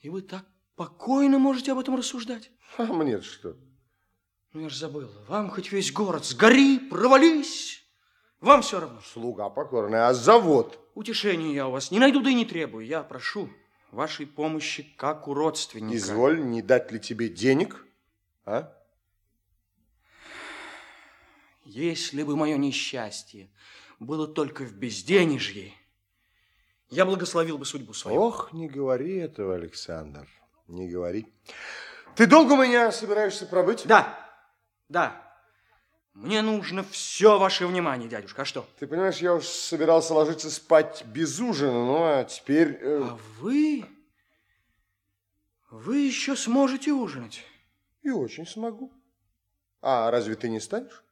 И вы так покойно можете об этом рассуждать? А мне что? Ну, я ж забыл. Вам хоть весь город сгори, провались. Вам все равно. Слуга покорный, а завод? Утешения я у вас не найду, да и не требую. Я прошу вашей помощи, как у родственника. Изволь, не дать ли тебе денег, а? Если бы мое несчастье было только в безденежье, я благословил бы судьбу свою. Ох, не говори этого, Александр, не говори. Ты долго у меня собираешься пробыть? Да, да. Мне нужно все ваше внимание, дядюшка. А что? Ты понимаешь, я уж собирался ложиться спать без ужина, ну а теперь... Э... А вы... Вы еще сможете ужинать? И очень смогу. А разве ты не станешь?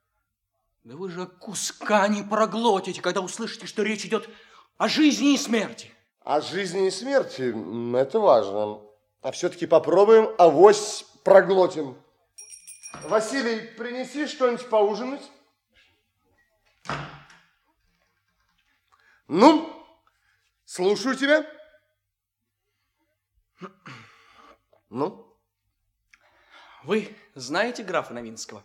Да вы же куска не проглотите, когда услышите, что речь идет о жизни и смерти. О жизни и смерти, это важно. А все-таки попробуем, авось проглотим. Василий, принеси что-нибудь поужинать. Ну, слушаю тебя. Ну? Вы знаете графа Новинского?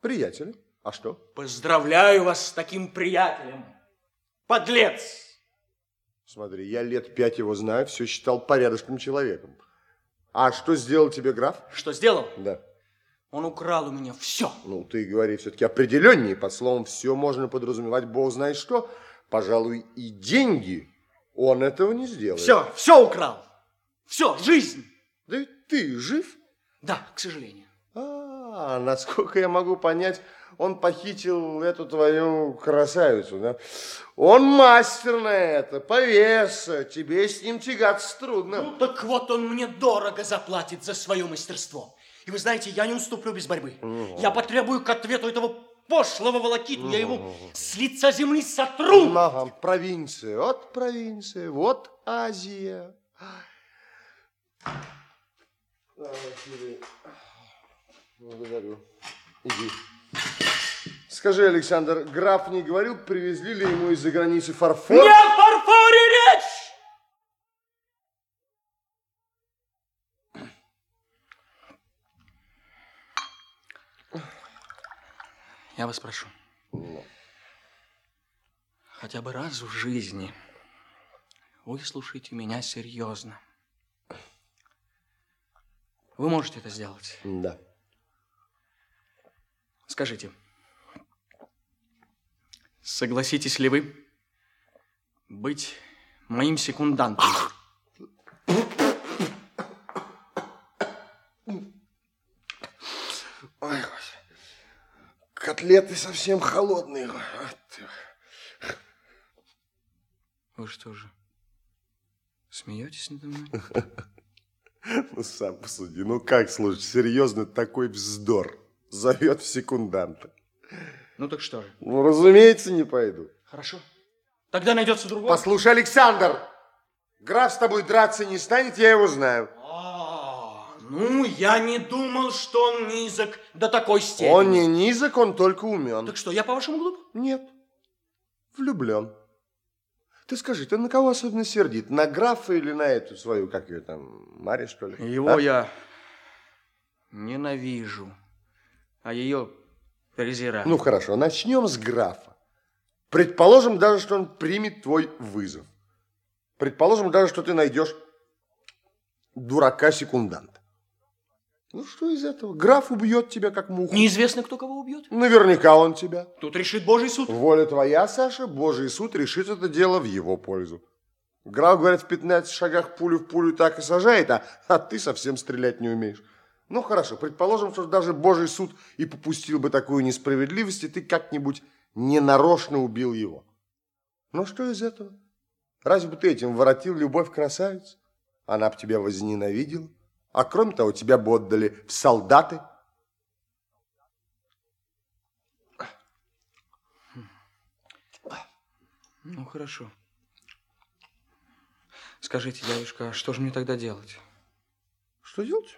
Приятель. А что? Поздравляю вас с таким приятелем. Подлец! Смотри, я лет пять его знаю, все считал порядочным человеком. А что сделал тебе граф? Что сделал? Да. Он украл у меня все. Ну, ты говори все-таки определеннее. Под словом «все» можно подразумевать бог знает что. Пожалуй, и деньги он этого не сделает. Все, все украл. Все, жизнь. Да ведь ты жив? Да, к сожалению. А, насколько я могу понять, он похитил эту твою красавицу, да? Он мастер на это, повеса, тебе с ним тягаться трудно. Ну, так вот он мне дорого заплатит за свое мастерство. И вы знаете, я не уступлю без борьбы. Угу. Я потребую к ответу этого пошлого волокиту. Угу. Я его с лица земли сотру. Ага, провинция, вот провинция, вот Азия. Благодарю. Иди. Скажи, Александр, граф не говорил, привезли ли ему из-за границы фарфор? Не о фарфоре речь! Я вас прошу. Хотя бы раз в жизни выслушайте меня серьезно. Вы можете это сделать? Да. Скажите, Согласитесь ли вы быть моим секундантом? Ой, котлеты совсем холодные. Вы что же, смеетесь надо мной? Ну, сам посуди. Ну, как, слушай, серьезно такой вздор зовет в секунданта. Ну так что же? Ну, разумеется, не пойду. Хорошо. Тогда найдется другой. Послушай, Александр, граф с тобой драться не станет, я его знаю. А, ну, я не думал, что он низок до такой степени. Он не низок, он только умен. Так что, я по-вашему глуп? Нет, влюблен. Ты скажи, ты на кого особенно сердит? На графа или на эту свою, как ее там, Мария, что ли? Его а? я ненавижу, а ее презираю. Ну, хорошо, начнем с графа. Предположим даже, что он примет твой вызов. Предположим даже, что ты найдешь дурака-секунданта. Ну, что из этого? Граф убьет тебя, как муху. Неизвестно, кто кого убьет. Наверняка он тебя. Тут решит Божий суд. Воля твоя, Саша, Божий суд решит это дело в его пользу. Граф, говорят, в 15 шагах пулю в пулю так и сажает, а, а ты совсем стрелять не умеешь. Ну, хорошо, предположим, что даже Божий суд и попустил бы такую несправедливость, и ты как-нибудь ненарочно убил его. Ну, что из этого? Разве бы ты этим воротил любовь красавицы? Она бы тебя возненавидела. А кроме того, тебя бы отдали в солдаты. Ну, хорошо. Скажите, дядюшка, а что же мне тогда делать? Что делать?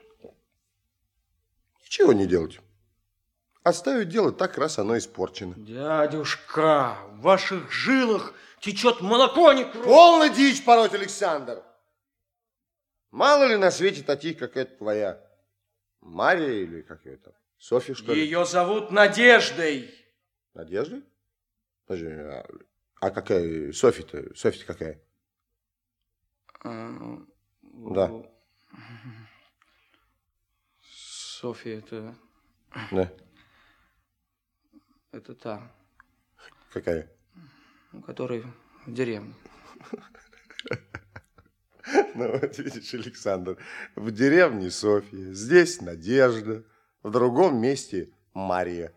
Чего не делать? Оставить дело так, раз оно испорчено. Дядюшка, в ваших жилах течет молоко, не кровь. Полно дичь пороть, Александр. Мало ли на свете таких, как эта твоя Мария или как ее там? Софья, что ли? Ее зовут Надеждой. Надеждой? Подожди, а, а какая Софья-то? Софья-то какая? А, Да. Софья, это, Да. это та, Какая? у которой в деревне. Ну, вот видишь, Александр, в деревне Софья, здесь Надежда, в другом месте Мария.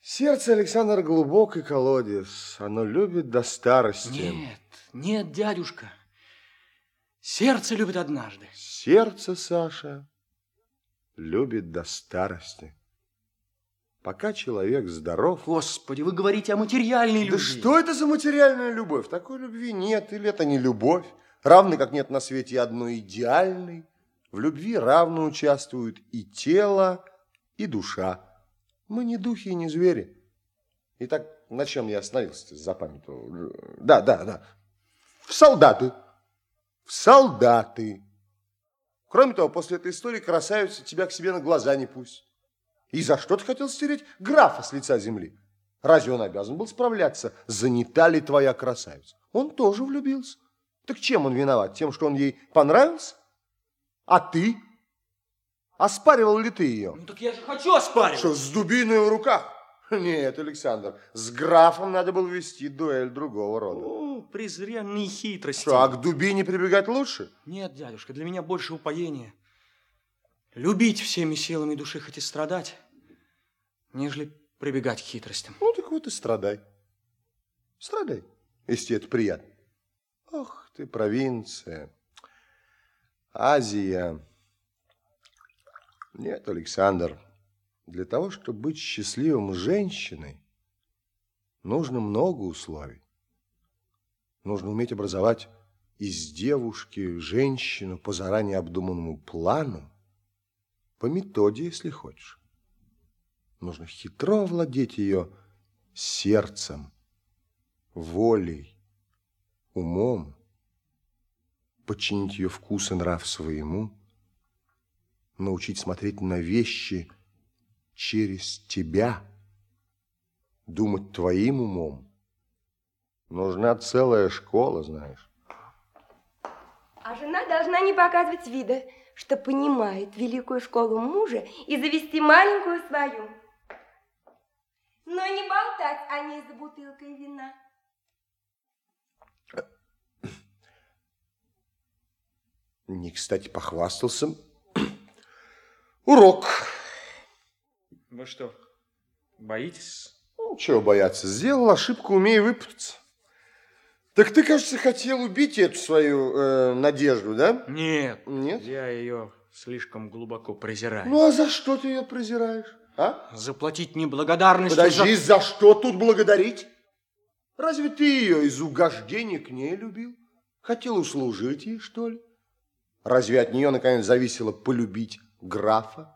Сердце Александра глубокий колодец, оно любит до старости. Нет, нет, дядюшка. Сердце любит однажды. Сердце, Саша, любит до старости. Пока человек здоров. Господи, вы говорите о материальной Да любви. что это за материальная любовь? Такой любви нет, или это не любовь. Равно как нет на свете одной идеальной. В любви равно участвуют и тело, и душа. Мы не духи и не звери. Итак, на чем я остановился запамятовал? Да, да, да. В солдаты. В солдаты. Кроме того, после этой истории красавица тебя к себе на глаза не пусть. И за что ты хотел стереть графа с лица земли? Разве он обязан был справляться, занята ли твоя красавица? Он тоже влюбился. Так чем он виноват? Тем, что он ей понравился? А ты? Оспаривал ли ты ее? Ну так я же хочу оспаривать. Что, с дубиной в руках? Нет, Александр, с графом надо было вести дуэль другого рода. О, презренные хитрости. Что, а к дубине прибегать лучше? Нет, дядюшка, для меня больше упоения. Любить всеми силами души, хоть и страдать, нежели прибегать к хитростям. Ну, так вот и страдай. Страдай, если тебе это приятно. Ох ты, провинция. Азия. Нет, Александр, для того, чтобы быть счастливым женщиной, нужно много условий. Нужно уметь образовать из девушки женщину по заранее обдуманному плану, по методе, если хочешь. Нужно хитро овладеть ее сердцем, волей, умом, подчинить ее вкус и нрав своему, научить смотреть на вещи через тебя, думать твоим умом. Нужна целая школа, знаешь. А жена должна не показывать вида, что понимает великую школу мужа и завести маленькую свою. Но не болтать о ней за бутылкой вина. Не кстати похвастался. Урок. Вы что, боитесь? Ну, чего бояться? Сделал ошибку, умей выпутаться. Так ты, кажется, хотел убить эту свою э, надежду, да? Нет. Нет? Я ее слишком глубоко презираю. Ну, а за что ты ее презираешь? А? Заплатить неблагодарностью Подожди, за... за что тут благодарить? Разве ты ее из угождения к ней любил? Хотел услужить ей, что ли? Разве от нее, наконец, зависело полюбить графа?